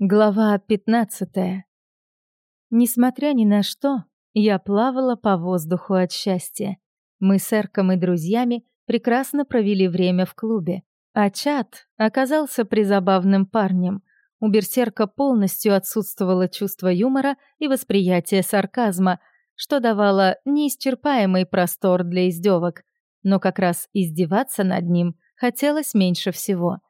Глава 15. Несмотря ни на что, я плавала по воздуху от счастья. Мы с Эрком и друзьями прекрасно провели время в клубе, а Чат оказался призабавным парнем. У Берсерка полностью отсутствовало чувство юмора и восприятие сарказма, что давало неисчерпаемый простор для издевок, но как раз издеваться над ним хотелось меньше всего —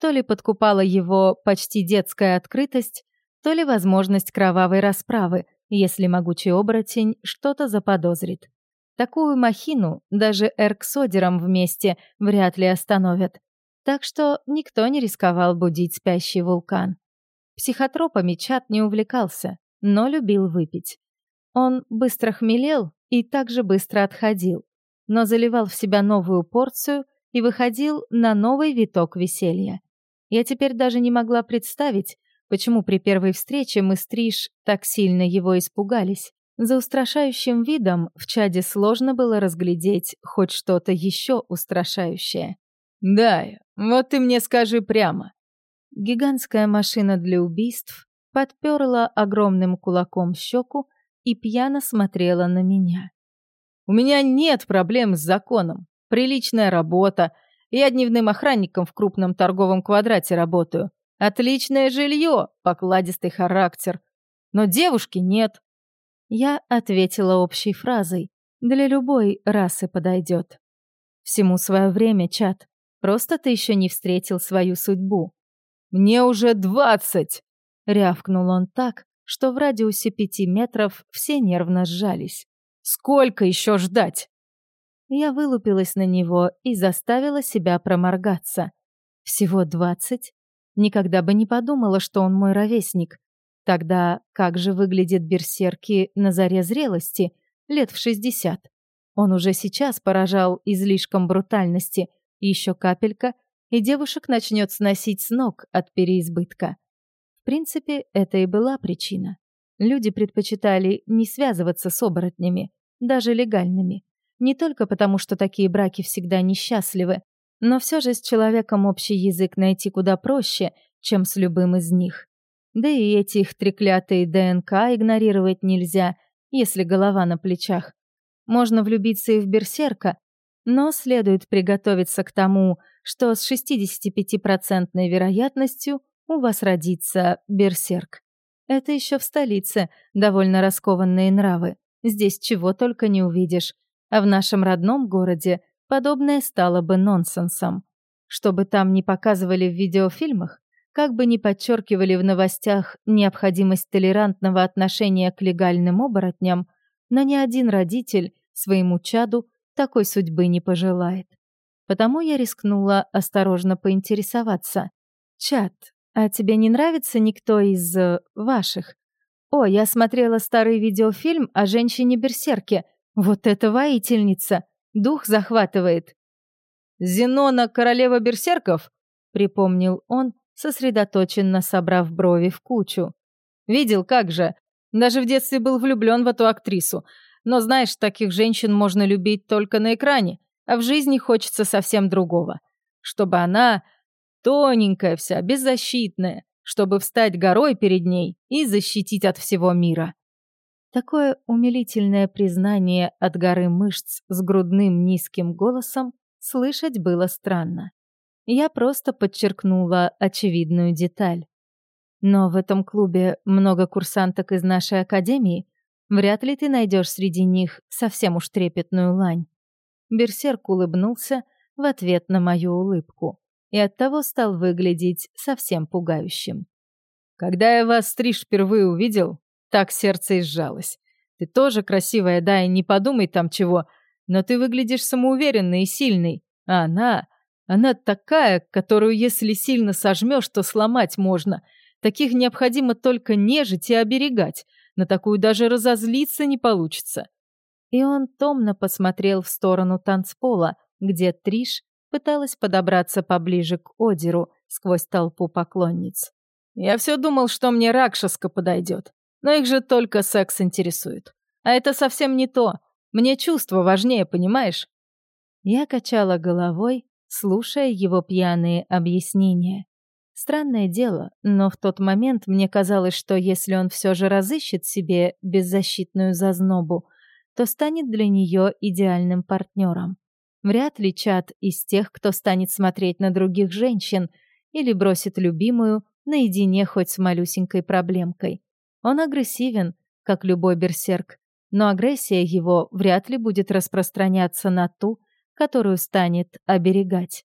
то ли подкупала его почти детская открытость, то ли возможность кровавой расправы, если могучий оборотень что-то заподозрит. Такую махину даже Эрк с Одером вместе вряд ли остановят. Так что никто не рисковал будить спящий вулкан. Психотропами Чат не увлекался, но любил выпить. Он быстро хмелел и также быстро отходил, но заливал в себя новую порцию и выходил на новый виток веселья. Я теперь даже не могла представить, почему при первой встрече мы с Триш так сильно его испугались. За устрашающим видом в чаде сложно было разглядеть хоть что-то еще устрашающее. «Да, вот ты мне скажи прямо». Гигантская машина для убийств подперла огромным кулаком щеку и пьяно смотрела на меня. «У меня нет проблем с законом. Приличная работа, я дневным охранником в крупном торговом квадрате работаю. Отличное жилье, покладистый характер. Но девушки нет. Я ответила общей фразой. Для любой расы подойдет. Всему свое время, чат. Просто ты еще не встретил свою судьбу. Мне уже двадцать! Рявкнул он так, что в радиусе пяти метров все нервно сжались. Сколько еще ждать? Я вылупилась на него и заставила себя проморгаться. Всего двадцать? Никогда бы не подумала, что он мой ровесник. Тогда как же выглядят берсерки на заре зрелости, лет в шестьдесят? Он уже сейчас поражал излишком брутальности. Еще капелька, и девушек начнет сносить с ног от переизбытка. В принципе, это и была причина. Люди предпочитали не связываться с оборотнями, даже легальными. Не только потому, что такие браки всегда несчастливы, но все же с человеком общий язык найти куда проще, чем с любым из них. Да и эти их треклятые ДНК игнорировать нельзя, если голова на плечах. Можно влюбиться и в берсерка, но следует приготовиться к тому, что с 65% вероятностью у вас родится берсерк. Это еще в столице довольно раскованные нравы. Здесь чего только не увидишь. А в нашем родном городе подобное стало бы нонсенсом. Что бы там ни показывали в видеофильмах, как бы ни подчеркивали в новостях необходимость толерантного отношения к легальным оборотням, но ни один родитель своему чаду такой судьбы не пожелает. Потому я рискнула осторожно поинтересоваться. «Чат, а тебе не нравится никто из э, ваших? О, я смотрела старый видеофильм о женщине-берсерке. Вот это воительница! Дух захватывает. «Зенона, королева берсерков?» — припомнил он, сосредоточенно собрав брови в кучу. «Видел, как же. Даже в детстве был влюблен в эту актрису. Но знаешь, таких женщин можно любить только на экране, а в жизни хочется совсем другого. Чтобы она тоненькая вся, беззащитная, чтобы встать горой перед ней и защитить от всего мира. Такое умилительное признание от горы мышц с грудным низким голосом слышать было странно. Я просто подчеркнула очевидную деталь. Но в этом клубе много курсанток из нашей академии. Вряд ли ты найдешь среди них совсем уж трепетную лань. Берсерк улыбнулся в ответ на мою улыбку и оттого стал выглядеть совсем пугающим. «Когда я вас, Стриж, впервые увидел, так сердце и сжалось. Ты тоже красивая, да, и не подумай там чего, но ты выглядишь самоуверенной и сильной. А она... Она такая, которую, если сильно сожмешь, то сломать можно. Таких необходимо только нежить и оберегать. На такую даже разозлиться не получится. И он томно посмотрел в сторону танцпола, где Триш пыталась подобраться поближе к Одеру сквозь толпу поклонниц. «Я все думал, что мне Ракшаска подойдет. Но их же только секс интересует. А это совсем не то. Мне чувства важнее, понимаешь? Я качала головой, слушая его пьяные объяснения. Странное дело, но в тот момент мне казалось, что если он все же разыщет себе беззащитную зазнобу, то станет для нее идеальным партнером. Вряд ли Чад из тех, кто станет смотреть на других женщин или бросит любимую наедине хоть с малюсенькой проблемкой. Он агрессивен, как любой берсерк, но агрессия его вряд ли будет распространяться на ту, которую станет оберегать.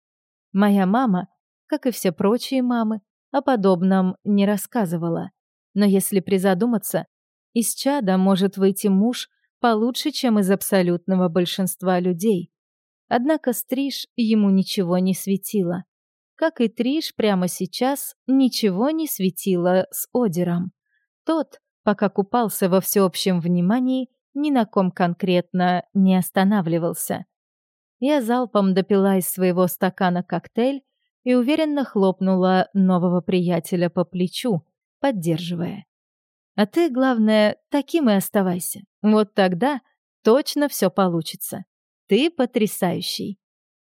Моя мама, как и все прочие мамы, о подобном не рассказывала. Но если призадуматься, из чада может выйти муж получше, чем из абсолютного большинства людей. Однако Стриж ему ничего не светило. Как и Триш прямо сейчас ничего не светило с Одером. Тот, пока купался во всеобщем внимании, ни на ком конкретно не останавливался. Я залпом допила из своего стакана коктейль и уверенно хлопнула нового приятеля по плечу, поддерживая. А ты, главное, таким и оставайся. Вот тогда точно все получится. Ты потрясающий.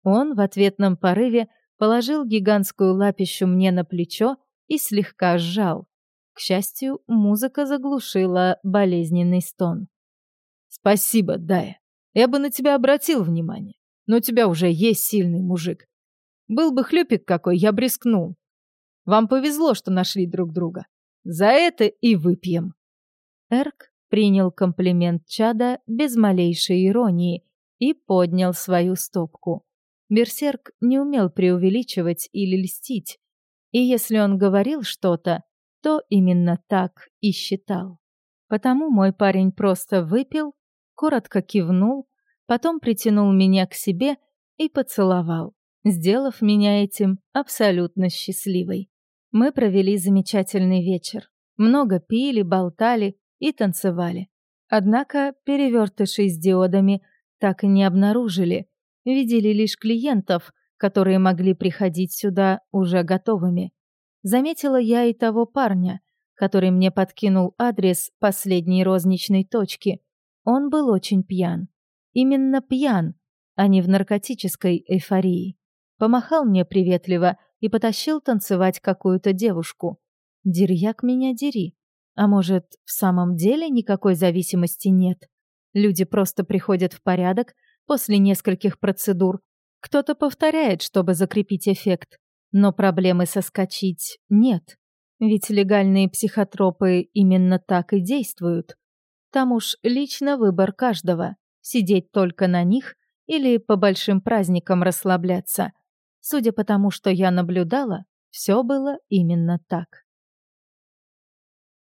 Он в ответном порыве положил гигантскую лапищу мне на плечо и слегка сжал. К счастью, музыка заглушила болезненный стон. «Спасибо, Дая. Я бы на тебя обратил внимание, но у тебя уже есть сильный мужик. Был бы хлюпик какой, я брискнул. Вам повезло, что нашли друг друга. За это и выпьем». Эрк принял комплимент Чада без малейшей иронии и поднял свою стопку. Берсерк не умел преувеличивать или льстить, и если он говорил что-то, то именно так и считал. Потому мой парень просто выпил, коротко кивнул, потом притянул меня к себе и поцеловал, сделав меня этим абсолютно счастливой. Мы провели замечательный вечер. Много пили, болтали и танцевали. Однако перевертыши с диодами так и не обнаружили, видели лишь клиентов, которые могли приходить сюда уже готовыми. Заметила я и того парня, который мне подкинул адрес последней розничной точки. Он был очень пьян. Именно пьян, а не в наркотической эйфории. Помахал мне приветливо и потащил танцевать какую-то девушку. Дерьяк меня дери. А может, в самом деле никакой зависимости нет? Люди просто приходят в порядок после нескольких процедур. Кто-то повторяет, чтобы закрепить эффект. Но проблемы соскочить нет. Ведь легальные психотропы именно так и действуют. Там уж лично выбор каждого — сидеть только на них или по большим праздникам расслабляться. Судя по тому, что я наблюдала, все было именно так.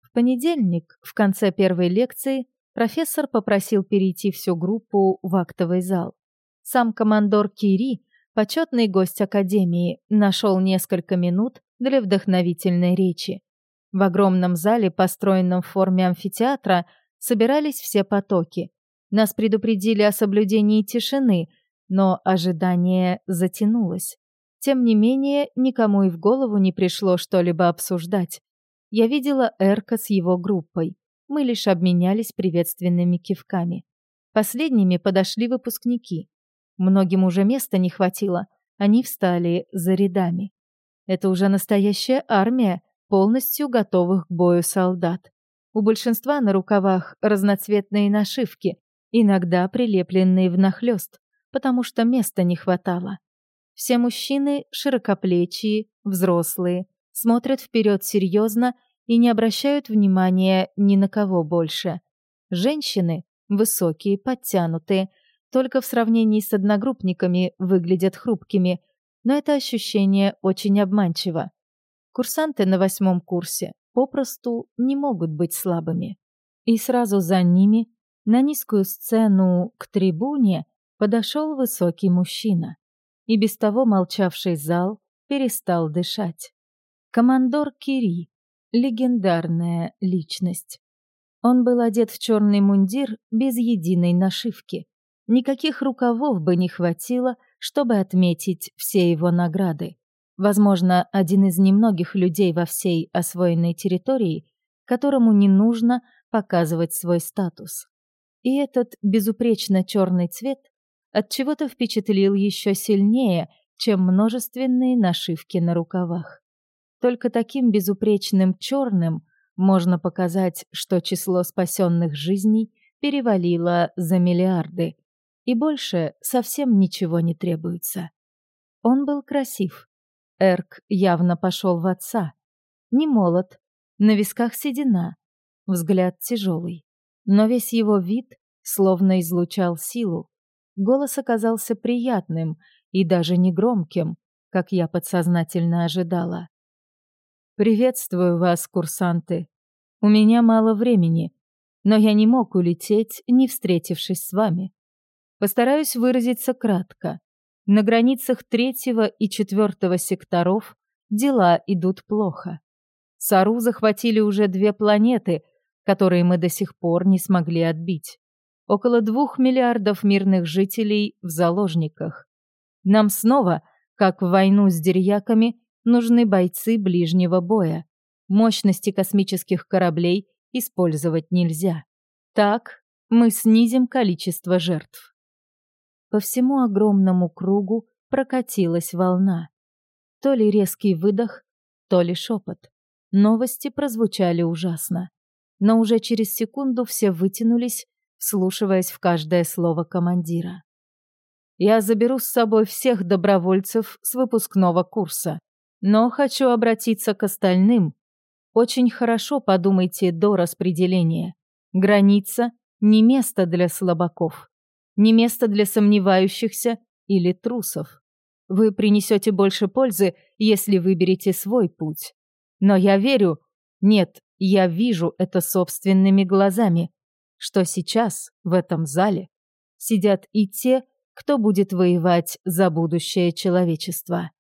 В понедельник, в конце первой лекции, профессор попросил перейти всю группу в актовый зал. Сам командор Кири, почетный гость Академии, нашел несколько минут для вдохновительной речи. В огромном зале, построенном в форме амфитеатра, собирались все потоки. Нас предупредили о соблюдении тишины, но ожидание затянулось. Тем не менее, никому и в голову не пришло что-либо обсуждать. Я видела Эрка с его группой. Мы лишь обменялись приветственными кивками. Последними подошли выпускники. Многим уже места не хватило, они встали за рядами. Это уже настоящая армия, полностью готовых к бою солдат. У большинства на рукавах разноцветные нашивки, иногда прилепленные внахлёст, потому что места не хватало. Все мужчины широкоплечие, взрослые, смотрят вперед серьезно и не обращают внимания ни на кого больше. Женщины, высокие, подтянутые, только в сравнении с одногруппниками выглядят хрупкими, но это ощущение очень обманчиво. Курсанты на восьмом курсе попросту не могут быть слабыми. И сразу за ними на низкую сцену к трибуне подошел высокий мужчина. И без того молчавший зал перестал дышать. Командор Кири, легендарная личность. Он был одет в черный мундир без единой нашивки. Никаких рукавов бы не хватило, чтобы отметить все его награды. Возможно, один из немногих людей во всей освоенной территории, которому не нужно показывать свой статус. И этот безупречно черный цвет от чего-то впечатлил еще сильнее, чем множественные нашивки на рукавах. Только таким безупречным черным можно показать, что число спасенных жизней перевалило за миллиарды, и больше совсем ничего не требуется. Он был красив. Эрк явно пошел в отца. Не молод, на висках седина, взгляд тяжелый. Но весь его вид словно излучал силу. Голос оказался приятным и даже негромким, как я подсознательно ожидала. «Приветствую вас, курсанты. У меня мало времени, но я не мог улететь, не встретившись с вами. Постараюсь выразиться кратко. На границах третьего и четвертого секторов дела идут плохо. Сару захватили уже две планеты, которые мы до сих пор не смогли отбить. Около двух миллиардов мирных жителей в заложниках. Нам снова, как в войну с дерьяками, нужны бойцы ближнего боя. Мощности космических кораблей использовать нельзя. Так мы снизим количество жертв. По всему огромному кругу прокатилась волна. То ли резкий выдох, то ли шепот. Новости прозвучали ужасно. Но уже через секунду все вытянулись, вслушиваясь в каждое слово командира. «Я заберу с собой всех добровольцев с выпускного курса. Но хочу обратиться к остальным. Очень хорошо подумайте до распределения. Граница — не место для слабаков, не место для сомневающихся или трусов. Вы принесете больше пользы, если выберете свой путь. Но я верю, нет, я вижу это собственными глазами, что сейчас в этом зале сидят и те, кто будет воевать за будущее человечества.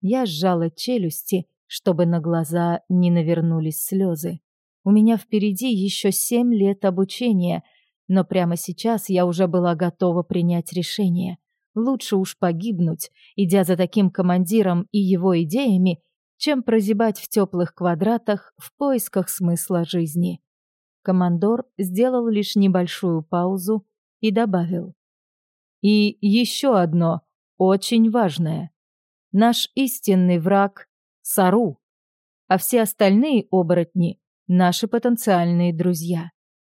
Я сжала челюсти, чтобы на глаза не навернулись слезы. У меня впереди еще семь лет обучения, но прямо сейчас я уже была готова принять решение. Лучше уж погибнуть, идя за таким командиром и его идеями, чем прозябать в теплых квадратах в поисках смысла жизни. Командор сделал лишь небольшую паузу и добавил. И еще одно, очень важное. Наш истинный враг — Сару, а все остальные оборотни — наши потенциальные друзья.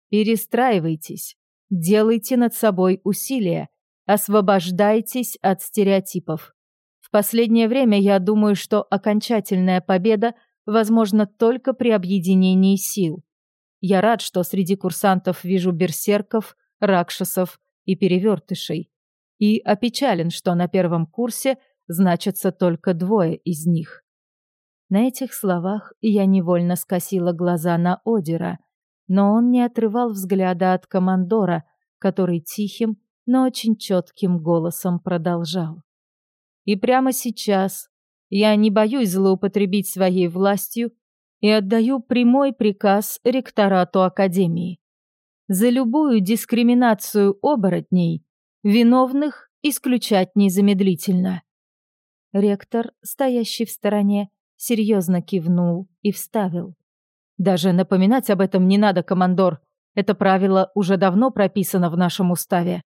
Перестраивайтесь, делайте над собой усилия, освобождайтесь от стереотипов. В последнее время я думаю, что окончательная победа возможна только при объединении сил. Я рад, что среди курсантов вижу берсерков, ракшасов и перевертышей. И опечален, что на первом курсе – значатся только двое из них. На этих словах я невольно скосила глаза на Одера, но он не отрывал взгляда от командора, который тихим, но очень четким голосом продолжал. И прямо сейчас я не боюсь злоупотребить своей властью и отдаю прямой приказ ректорату Академии. За любую дискриминацию оборотней виновных исключать незамедлительно. Ректор, стоящий в стороне, серьезно кивнул и вставил. «Даже напоминать об этом не надо, командор. Это правило уже давно прописано в нашем уставе».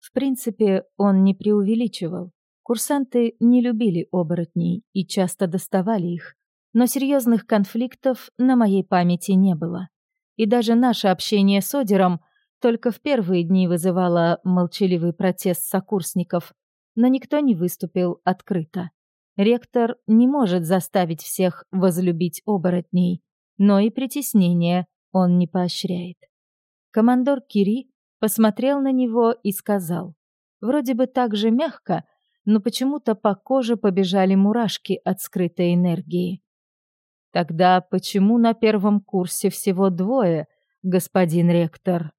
В принципе, он не преувеличивал. Курсанты не любили оборотней и часто доставали их. Но серьезных конфликтов на моей памяти не было. И даже наше общение с Одером только в первые дни вызывало молчаливый протест сокурсников, но никто не выступил открыто. Ректор не может заставить всех возлюбить оборотней, но и притеснение он не поощряет. Командор Кири посмотрел на него и сказал, вроде бы так же мягко, но почему-то по коже побежали мурашки от скрытой энергии. Тогда почему на первом курсе всего двое, господин ректор?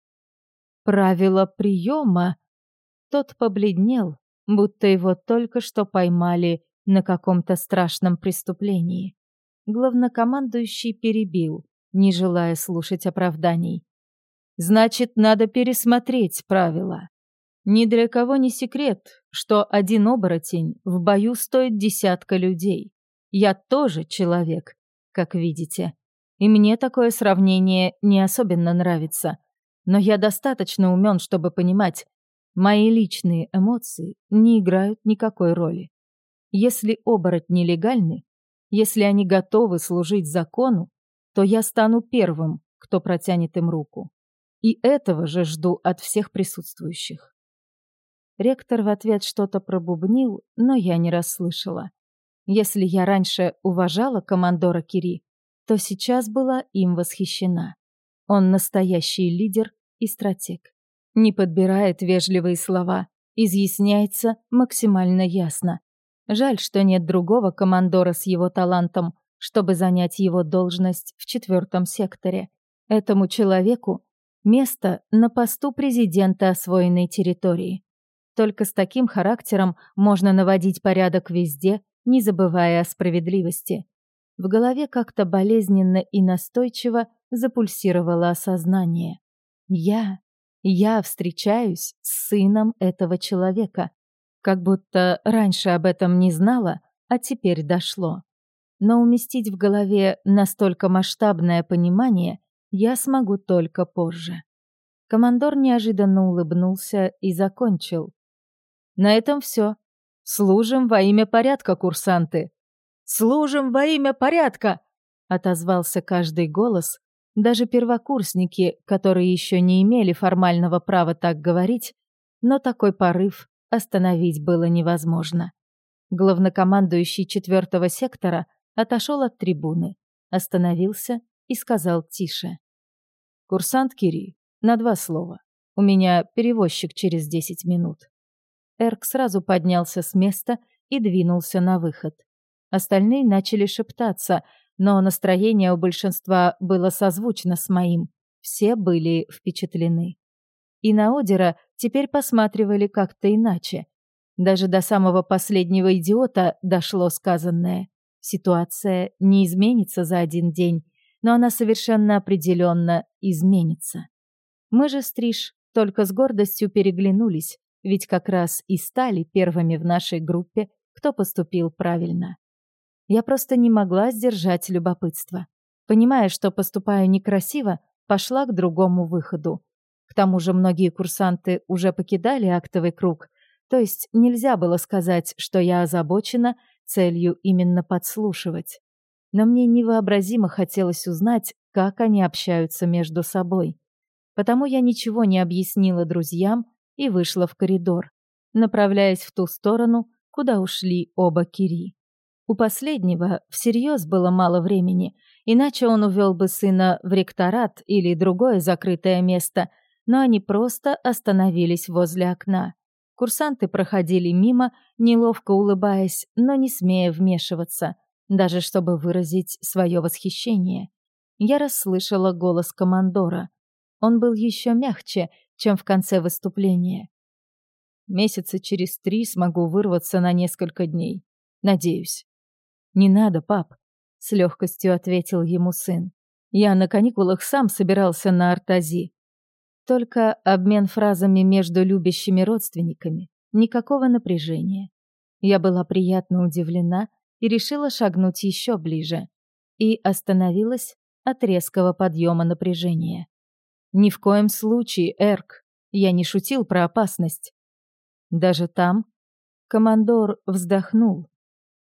Правила приема. Тот побледнел, будто его только что поймали на каком-то страшном преступлении. Главнокомандующий перебил, не желая слушать оправданий. Значит, надо пересмотреть правила. Ни для кого не секрет, что один оборотень в бою стоит десятка людей. Я тоже человек, как видите. И мне такое сравнение не особенно нравится. Но я достаточно умен, чтобы понимать, Мои личные эмоции не играют никакой роли. Если оборотни легальны, Если они готовы служить закону, то я стану первым, кто протянет им руку. И этого же жду от всех присутствующих. Ректор в ответ что-то пробубнил, но я не расслышала. Если я раньше уважала командора Кири, то сейчас была им восхищена. Он настоящий лидер и стратег. Не подбирает вежливые слова, изъясняется максимально ясно. Жаль, что нет другого командора с его талантом, чтобы занять его должность в четвертом секторе. Этому человеку место на посту президента освоенной территории. Только с таким характером можно наводить порядок везде, не забывая о справедливости. В голове как-то болезненно и настойчиво запульсировало осознание. Я, я встречаюсь с сыном этого человека. Как будто раньше об этом не знала, а теперь дошло. Но уместить в голове настолько масштабное понимание я смогу только позже. Командор неожиданно улыбнулся и закончил. На этом все. Служим во имя порядка, курсанты. Служим во имя порядка, отозвался каждый голос. Даже первокурсники, которые еще не имели формального права так говорить, но такой порыв остановить было невозможно. Главнокомандующий четвертого сектора отошел от трибуны, остановился и сказал тише. «Курсант Кири, на два слова. У меня перевозчик через десять минут». Эрк сразу поднялся с места и двинулся на выход. Остальные начали шептаться, но настроение у большинства было созвучно с моим. Все были впечатлены. И на Одера теперь посматривали как-то иначе. Даже до самого последнего идиота дошло сказанное. Ситуация не изменится за один день, но она совершенно определенно изменится. Мы же, Стриж, только с гордостью переглянулись, ведь как раз и стали первыми в нашей группе, кто поступил правильно. Я просто не могла сдержать любопытство. Понимая, что поступаю некрасиво, пошла к другому выходу. К тому же многие курсанты уже покидали актовый круг, то есть нельзя было сказать, что я озабочена целью именно подслушивать. Но мне невообразимо хотелось узнать, как они общаются между собой. Потому я ничего не объяснила друзьям, и вышла в коридор, направляясь в ту сторону, куда ушли оба Кири. У последнего всерьез было мало времени, иначе он увел бы сына в ректорат или другое закрытое место, но они просто остановились возле окна. Курсанты проходили мимо, неловко улыбаясь, но не смея вмешиваться, даже чтобы выразить свое восхищение. Я расслышала голос командора. Он был еще мягче чем в конце выступления. Месяца через три смогу вырваться на несколько дней. Надеюсь. Не надо, пап, с легкостью ответил ему сын. Я на каникулах сам собирался на Артази. Только обмен фразами между любящими родственниками. Никакого напряжения. Я была приятно удивлена и решила шагнуть еще ближе. И остановилась от резкого подъема напряжения. Ни в коем случае, Эрк. Я не шутил про опасность. Даже там командор вздохнул.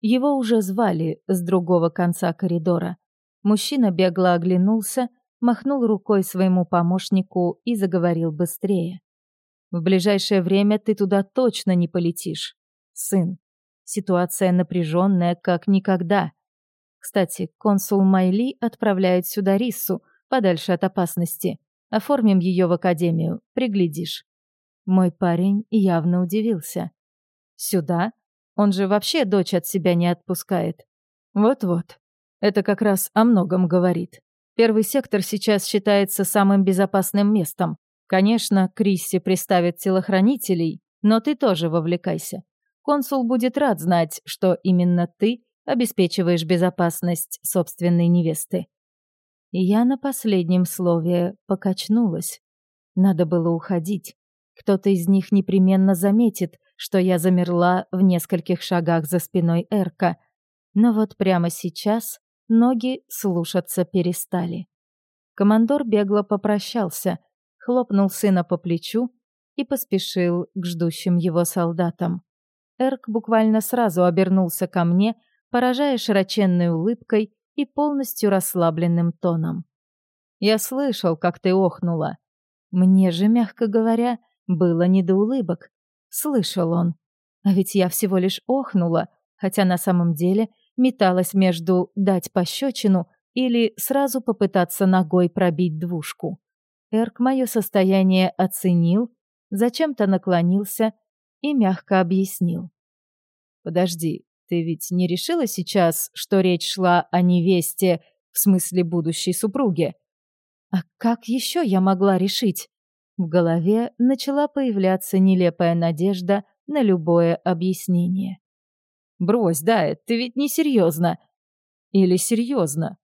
Его уже звали с другого конца коридора. Мужчина бегло оглянулся, махнул рукой своему помощнику и заговорил быстрее. В ближайшее время ты туда точно не полетишь, сын. Ситуация напряженная, как никогда. Кстати, консул Майли отправляет сюда Рису, подальше от опасности. Оформим ее в академию, приглядишь». Мой парень явно удивился. «Сюда? Он же вообще дочь от себя не отпускает». «Вот-вот. Это как раз о многом говорит. Первый сектор сейчас считается самым безопасным местом. Конечно, Крисси приставит телохранителей, но ты тоже вовлекайся. Консул будет рад знать, что именно ты обеспечиваешь безопасность собственной невесты. И я на последнем слове покачнулась. Надо было уходить. Кто-то из них непременно заметит, что я замерла в нескольких шагах за спиной Эрка. Но вот прямо сейчас ноги слушаться перестали. Командор бегло попрощался, хлопнул сына по плечу и поспешил к ждущим его солдатам. Эрк буквально сразу обернулся ко мне, поражая широченной улыбкой и полностью расслабленным тоном. «Я слышал, как ты охнула. Мне же, мягко говоря, было не до улыбок. Слышал он. А ведь я всего лишь охнула, хотя на самом деле металась между дать пощечину или сразу попытаться ногой пробить двушку. Эрк мое состояние оценил, зачем-то наклонился и мягко объяснил. «Подожди, ты ведь не решила сейчас, что речь шла о невесте, в смысле будущей супруге?» «А как еще я могла решить?» В голове начала появляться нелепая надежда на любое объяснение. «Брось, да, ты ведь не серьезно. Или серьезно?»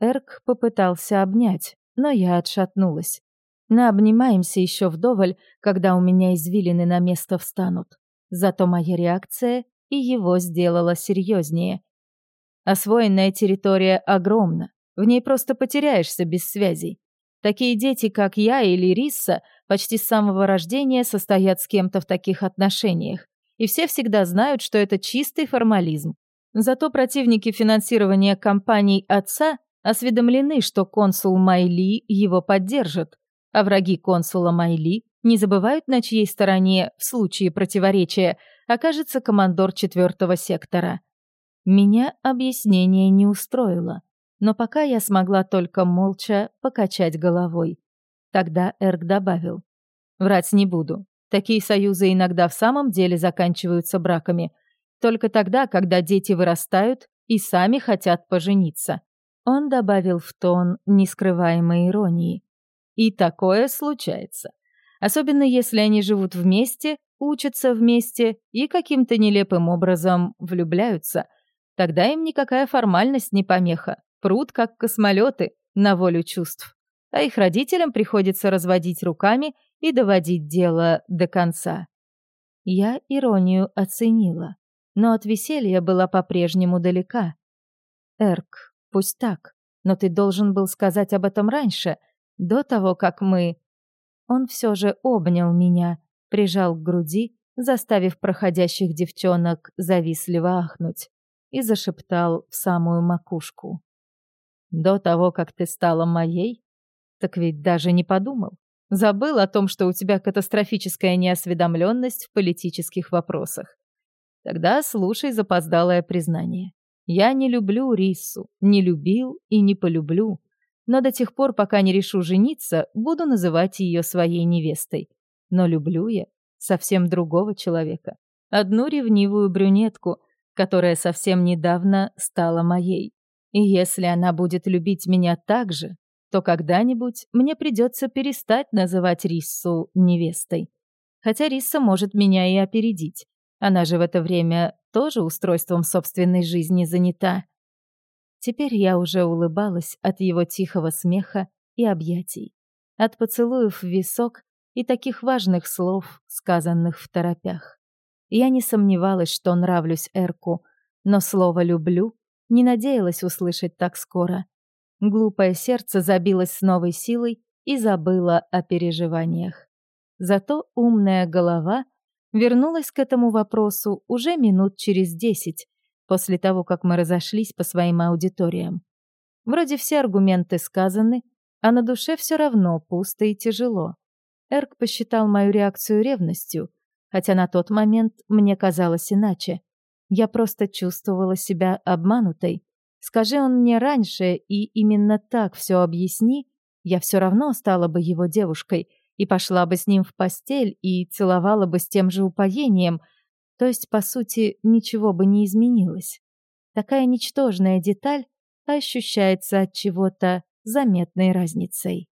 Эрк попытался обнять, но я отшатнулась. Наобнимаемся еще вдоволь, когда у меня извилины на место встанут. Зато моя реакция и его сделала серьезнее. Освоенная территория огромна, в ней просто потеряешься без связей. Такие дети, как я или Рисса, почти с самого рождения состоят с кем-то в таких отношениях. И все всегда знают, что это чистый формализм. Зато противники финансирования компаний отца осведомлены, что консул Майли его поддержит, а враги консула Майли не забывают, на чьей стороне в случае противоречия окажется командор четвертого сектора. Меня объяснение не устроило но пока я смогла только молча покачать головой. Тогда Эрк добавил. «Врать не буду. Такие союзы иногда в самом деле заканчиваются браками. Только тогда, когда дети вырастают и сами хотят пожениться». Он добавил в тон нескрываемой иронии. «И такое случается. Особенно если они живут вместе, учатся вместе и каким-то нелепым образом влюбляются. Тогда им никакая формальность не помеха прут как космолеты на волю чувств, а их родителям приходится разводить руками и доводить дело до конца. Я иронию оценила, но от веселья была по-прежнему далека. Эрк, пусть так, но ты должен был сказать об этом раньше, до того, как мы... Он все же обнял меня, прижал к груди, заставив проходящих девчонок завистливо ахнуть, и зашептал в самую макушку. До того, как ты стала моей? Так ведь даже не подумал. Забыл о том, что у тебя катастрофическая неосведомленность в политических вопросах. Тогда слушай запоздалое признание. Я не люблю Рису, не любил и не полюблю. Но до тех пор, пока не решу жениться, буду называть ее своей невестой. Но люблю я совсем другого человека. Одну ревнивую брюнетку, которая совсем недавно стала моей. И если она будет любить меня так же, то когда-нибудь мне придется перестать называть Риссу невестой. Хотя Рисса может меня и опередить. Она же в это время тоже устройством собственной жизни занята. Теперь я уже улыбалась от его тихого смеха и объятий, от поцелуев в висок и таких важных слов, сказанных в торопях. Я не сомневалась, что нравлюсь Эрку, но слово «люблю» Не надеялась услышать так скоро. Глупое сердце забилось с новой силой и забыло о переживаниях. Зато умная голова вернулась к этому вопросу уже минут через десять, после того, как мы разошлись по своим аудиториям. Вроде все аргументы сказаны, а на душе все равно пусто и тяжело. Эрк посчитал мою реакцию ревностью, хотя на тот момент мне казалось иначе. Я просто чувствовала себя обманутой. Скажи он мне раньше и именно так все объясни, я все равно стала бы его девушкой и пошла бы с ним в постель и целовала бы с тем же упоением, то есть, по сути, ничего бы не изменилось. Такая ничтожная деталь ощущается от чего-то заметной разницей.